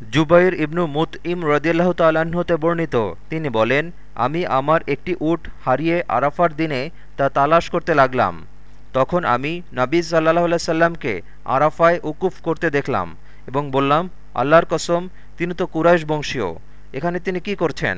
জুবাইর ইবনু মুত ইম রদিয়াল্লাহ তাল্লাহ্ন বর্ণিত। তিনি বলেন, আমি আমার একটি উট হারিয়ে আরাফার দিনে তা তালাশ করতে লাগলাম। তখন আমি নাবিজ সাল্লাহ সাল্লামকে আরাফায় উকুফ করতে দেখলাম এবং বললাম, আল্লাহর কসম, তিনি তো কুরাইশ বংশীয়, এখানে তিনি কি করছেন?